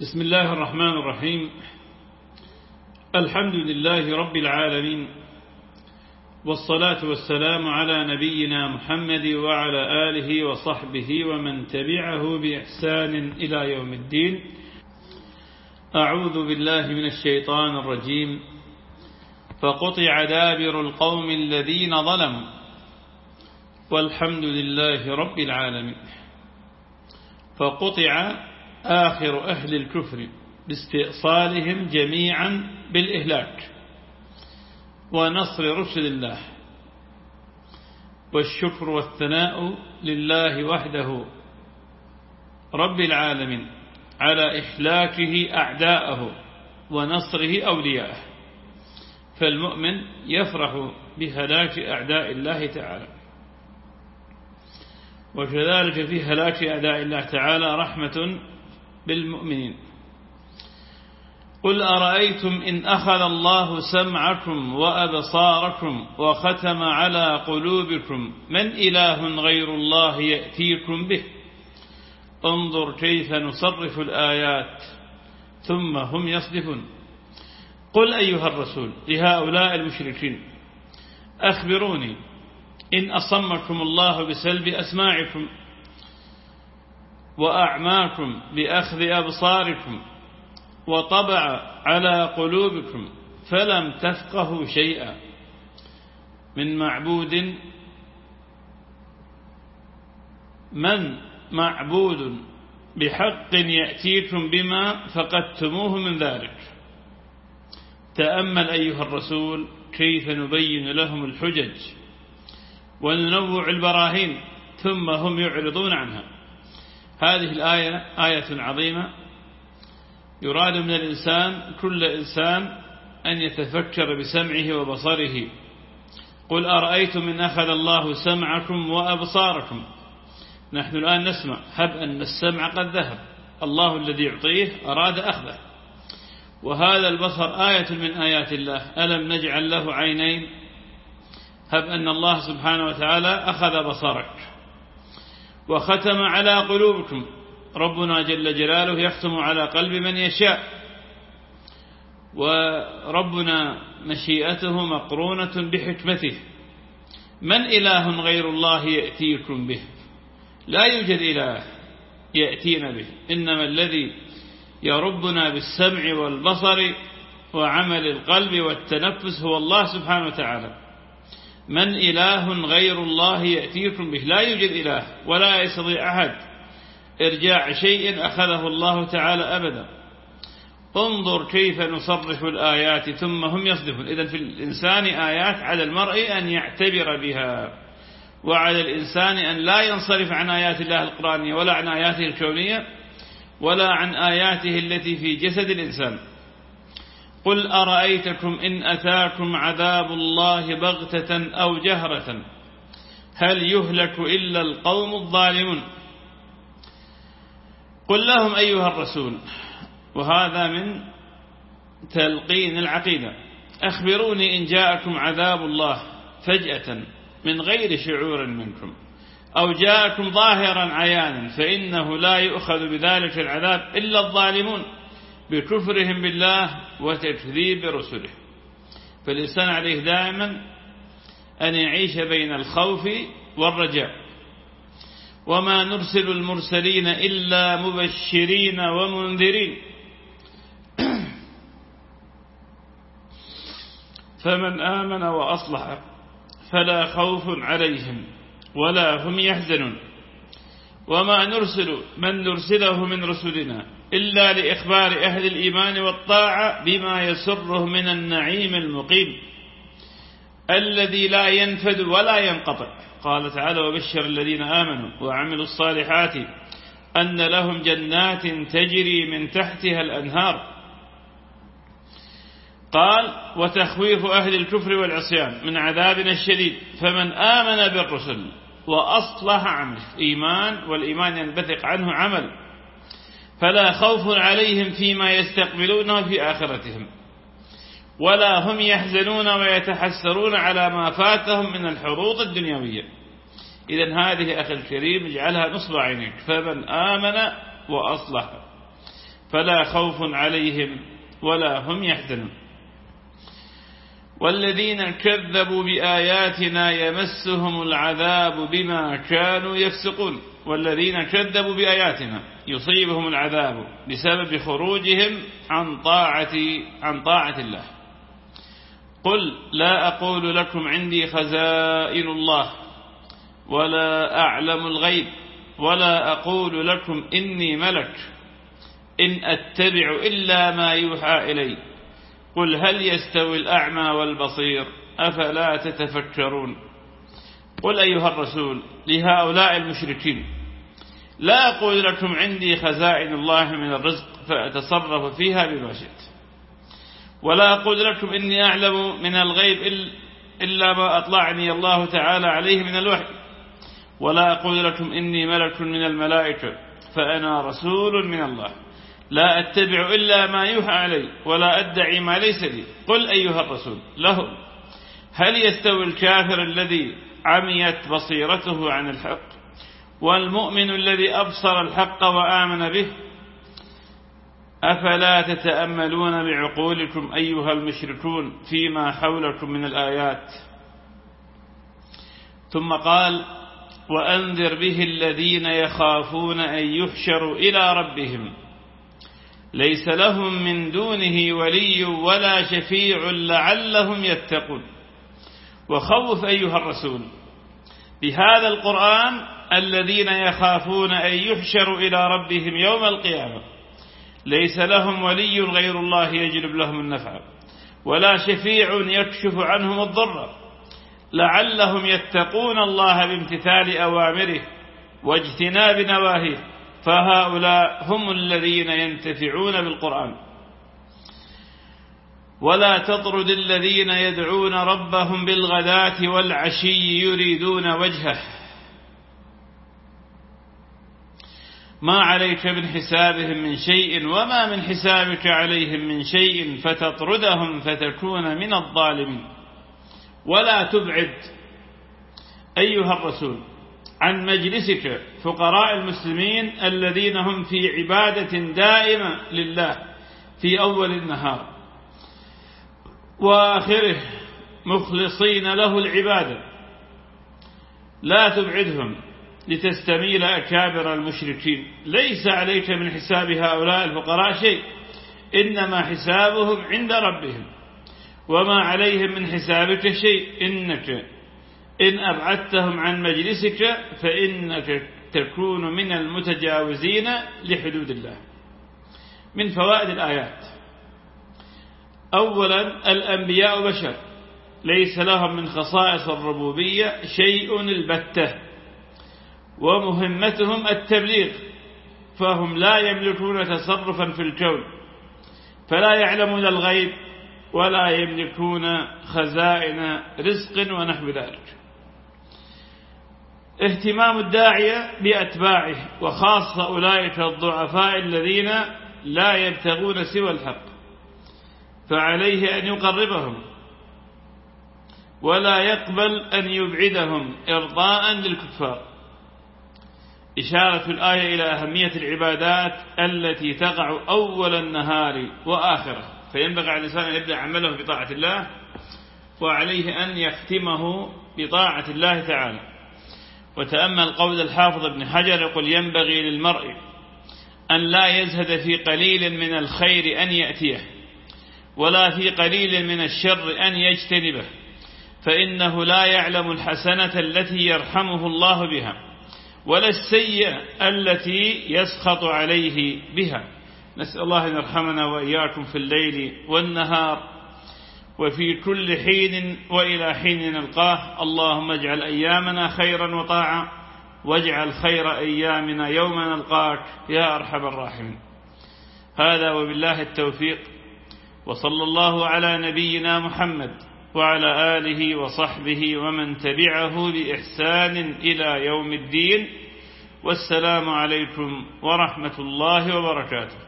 بسم الله الرحمن الرحيم. الحمد لله رب العالمين والصلاة والسلام على نبينا محمد وعلى آله وصحبه ومن تبعه بإحسان إلى يوم الدين. أعوذ بالله من الشيطان الرجيم. فقطع دابر القوم الذين ظلموا. والحمد لله رب العالمين. فقطع آخر أهل الكفر باستئصالهم جميعا بالإهلاك ونصر رسل الله والشكر والثناء لله وحده رب العالمين على إحلاكه أعداءه ونصره أولياءه فالمؤمن يفرح بهلاك أعداء الله تعالى وكذلك في هلاك أعداء الله تعالى رحمة بالمؤمنين. قل أرأيتم إن أخذ الله سمعكم وأبصاركم وختم على قلوبكم من إله غير الله يأتيكم به؟ انظر كيف نصرف الآيات ثم هم يصدفون. قل أيها الرسول لهؤلاء المشركين أخبروني إن أصمكم الله بسلب أسماعكم وأعماكم بأخذ أبصاركم وطبع على قلوبكم فلم تفقهوا شيئا. من معبود من معبود بحق يأتيكم بما فقدتموه من ذلك. تأمل أيها الرسول كيف نبين لهم الحجج وننوع البراهين ثم هم يعرضون عنها. هذه الآية آية عظيمة. يراد من الإنسان كل إنسان أن يتفكر بسمعه وبصره. قل أرأيتم إن أخذ الله سمعكم وأبصاركم؟ نحن الآن نسمع هب أن السمع قد ذهب. الله الذي يعطيه أراد أخذه. وهذا البصر آية من آيات الله. ألم نجعل له عينين؟ هب أن الله سبحانه وتعالى أخذ بصرك. وختم على قلوبكم. ربنا جل جلاله يختم على قلب من يشاء. وربنا مشيئته مقرونة بحكمته. من إله غير الله يأتيكم به؟ لا يوجد إله يأتينا به. إنما الذي يربنا بالسمع والبصر وعمل القلب والتنفس هو الله سبحانه وتعالى. من إله غير الله يأتيكم به. لا يوجد إله ولا يستطيع أحد. إرجاع شيء أخذه الله تعالى أبدا. انظر كيف نصرف الآيات ثم هم يصدفون. إذا في الإنسان آيات على المرء أن يعتبر بها وعلى الإنسان أن لا ينصرف عن آيات الله القرآنية ولا عن آياته الكونية ولا عن آياته التي في جسد الإنسان. قل أرأيتكم إن أتاكم عذاب الله بغتة أو جهرة؟ هل يهلك إلا القوم الظالمون؟ قل لهم أيها الرسول وهذا من تلقين العقيدة أخبروني إن جاءكم عذاب الله فجأة من غير شعور منكم أو جاءكم ظاهرا عيانا فإنه لا يؤخذ بذلك العذاب إلا الظالمون. بكفرهم بالله وتكذيب رسله. فالإنسان عليه دائما أن يعيش بين الخوف والرجاء. وما نرسل المرسلين إلا مبشرين ومنذرين. فمن آمن وأصلح فلا خوف عليهم ولا هم يحزنون. وما نرسل من نرسله من رسلنا إلا لإخبار أهل الإيمان والطاعة بما يسره من النعيم المقيم. الذي لا ينفد ولا ينقطع. قال تعالى وبشر الذين آمنوا وعملوا الصالحات أن لهم جنات تجري من تحتها الأنهار. قال وتخويف أهل الكفر والعصيان من عذابنا الشديد. فمن آمن بالرسل وأصلح عمله. إيمان والإيمان ينبثق عنه عمل. فلا خوف عليهم فيما يستقبلونه في آخرتهم. ولا هم يحزنون ويتحسرون على ما فاتهم من الحروط الدنيوية. إذا هذه أخي الكريم اجعلها نصب عينك فمن آمن وأصلح. فلا خوف عليهم ولا هم يحزنون. والذين كذبوا بآياتنا يمسهم العذاب بما كانوا يفسقون. والذين كذبوا بآياتنا يصيبهم العذاب بسبب خروجهم عن طاعة عن طاعة الله. قل لا أقول لكم عندي خزائن الله ولا أعلم الغيب ولا أقول لكم إني ملك إن أتبع إلا ما يوحى إلي. قل هل يستوي الأعمى والبصير أفلا تتفكرون؟ قل أيها الرسول لهؤلاء المشركين لا أقول لكم عندي خزائن الله من الرزق فأتصرف فيها بما شئت ولا أقول لكم إني أعلم من الغيب إلا ما أطلعني الله تعالى عليه من الوحي ولا أقول لكم إني ملك من الملائكة فأنا رسول من الله لا أتبع إلا ما يوحى علي ولا أدعي ما ليس لي قل أيها الرسول له هل يستوي الكافر الذي عميت بصيرته عن الحق والمؤمن الذي أبصر الحق وآمن به أفلا تتأملون بعقولكم أيها المشركون فيما حولكم من الآيات؟ ثم قال وأنذر به الذين يخافون أن يحشروا إلى ربهم. ليس لهم من دونه ولي ولا شفيع لعلهم يتقون. وخوف أيها الرسول. بهذا القرآن الذين يخافون أن يحشروا إلى ربهم يوم القيامة. ليس لهم ولي غير الله يجلب لهم النفع ولا شفيع يكشف عنهم الضر. لعلهم يتقون الله بامتثال أوامره واجتناب نواهيه. فهؤلاء هم الذين ينتفعون بالقرآن. ولا تطرد الذين يدعون ربهم بالغداة والعشي يريدون وجهه. ما عليك من حسابهم من شيء وما من حسابك عليهم من شيء فتطردهم فتكون من الظالمين. ولا تبعد أيها الرسول عن مجلسك فقراء المسلمين الذين هم في عبادة دائمة لله في أول النهار. وآخره مخلصين له العبادة. لا تبعدهم لتستميل أكابر المشركين. ليس عليك من حساب هؤلاء الفقراء شيء إنما حسابهم عند ربهم. وما عليهم من حسابك شيء إنك إن أبعدتهم عن مجلسك فإنك تكون من المتجاوزين لحدود الله. من فوائد الآيات. أولا الأنبياء بشر ليس لهم من خصائص الربوبية شيء البتة ومهمتهم التبليغ فهم لا يملكون تصرفا في الكون فلا يعلمون الغيب ولا يملكون خزائن رزق ونحو ذلك. اهتمام الداعية بأتباعه وخاصة أولئك الضعفاء الذين لا يبتغون سوى الحق. فعليه أن يقربهم ولا يقبل أن يبعدهم إرضاء للكفار. إشارة الآية إلى أهمية العبادات التي تقع أول النهار وآخره. فينبغي على الإنسان أن يبدأ عمله بطاعة الله وعليه أن يختمه بطاعة الله تعالى. وتأمل قول الحافظ ابن حجر يقول ينبغي للمرء أن لا يزهد في قليل من الخير أن يأتيه. ولا في قليل من الشر أن يجتنبه فإنه لا يعلم الحسنة التي يرحمه الله بها ولا السيئة التي يسخط عليه بها. نسأل الله أن يرحمنا وإياكم في الليل والنهار وفي كل حين وإلى حين نلقاه. اللهم اجعل أيامنا خيرا وطاعا واجعل خير أيامنا يوم نلقاك يا أرحم الراحمين. هذا وبالله التوفيق. وصلى الله على نبينا محمد وعلى آله وصحبه ومن تبعه بإحسان إلى يوم الدين. والسلام عليكم ورحمة الله وبركاته.